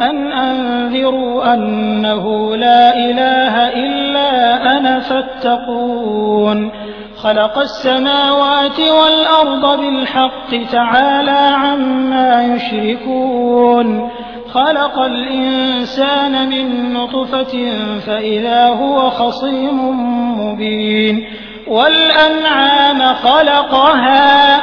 أن أنذروا أنه لا إله إلا أنا فاتقون. خلق السماوات والأرض بالحق تعالى عما يشركون. خلق الإنسان من نطفة فإذا هو خصيم مبين. والأنعام خلقها.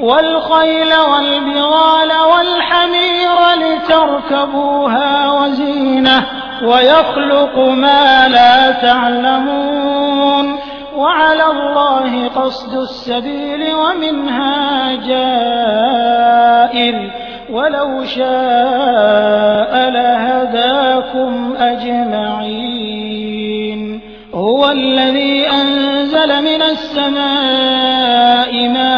والخيل والبغال والحمير لتركبوها وزينة ويخلق ما لا تعلمون وعلى الله قصد السبيل ومنها جائر ولو شاء لهداكم أجمعين هو الذي أنزل من السماء ماء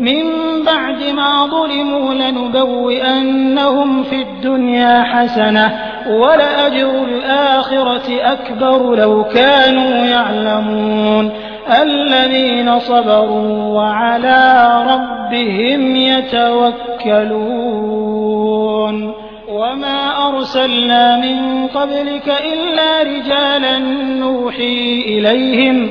من بعد ما ظلموا لنبوئنهم في الدنيا حسنة ولأجر الآخرة أكبر لو كانوا يعلمون. الذين صبروا وعلى ربهم يتوكلون. وما أرسلنا من قبلك إلا رجالا نوحي إليهم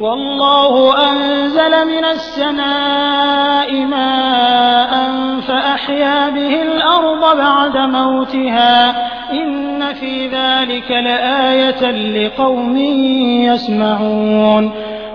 وَاللَّهُ أَنزَلَ مِنَ السَّمَاءِ مَاءً فَأَحْيَا بِهِ الْأَرْضَ بَعْدَ مَوْتِهَا ۚ إِنَّ فِي ذَٰلِكَ لَآيَةً لِّقَوْمٍ يَسْمَعُونَ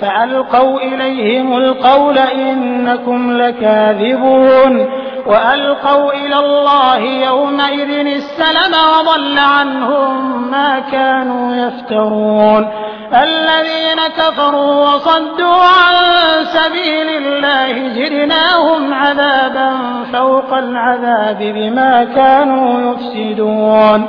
فألقوا إليهم القول إنكم لكاذبون وألقوا إلى الله يومئذ السلم وضل عنهم ما كانوا يفترون الذين كفروا وصدوا عن سبيل الله زدناهم عذابا فوق العذاب بما كانوا يفسدون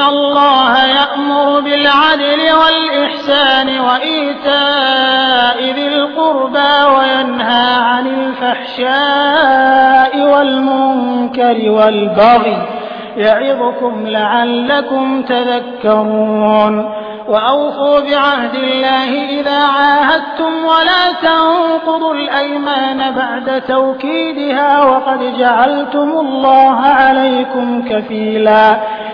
الله يأمر بالعدل والإحسان وإيتاء ذي القربى وينهى عن الفحشاء والمنكر والبغي يعظكم لعلكم تذكرون وأوفوا بعهد الله إذا عاهدتم ولا تنقضوا الأيمان بعد توكيدها وقد جعلتم الله عليكم كفيلا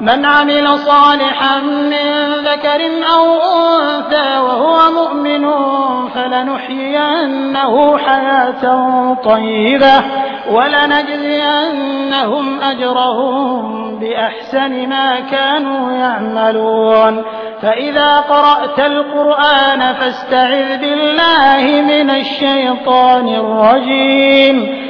من عمل صالحا من ذكر أو أنثى وهو مؤمن فلنحيينه حياة طيبة ولنجزينهم أجرهم بأحسن ما كانوا يعملون. فإذا قرأت القرآن فاستعذ بالله من الشيطان الرجيم.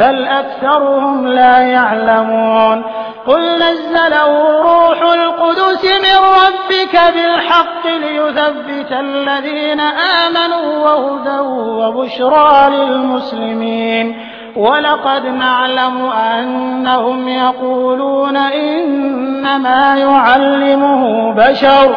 بل أكثرهم لا يعلمون قل نزله روح القدس من ربك بالحق ليثبت الذين آمنوا وهدى وبشرى للمسلمين ولقد نعلم أنهم يقولون إنما يعلمه بشر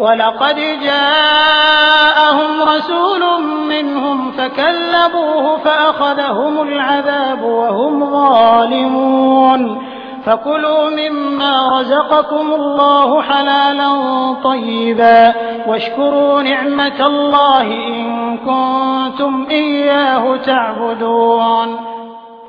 ولقد جاءهم رسول منهم فكذبوه فأخذهم العذاب وهم ظالمون. فكلوا مما رزقكم الله حلالا طيبا. واشكروا نعمة الله إن كنتم إياه تعبدون.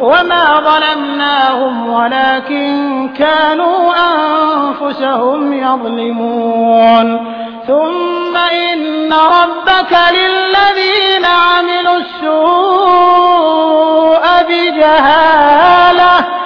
وما ظلمناهم ولكن كانوا أنفسهم يظلمون ثم إن ربك للذين عملوا السوء بجهالة ثم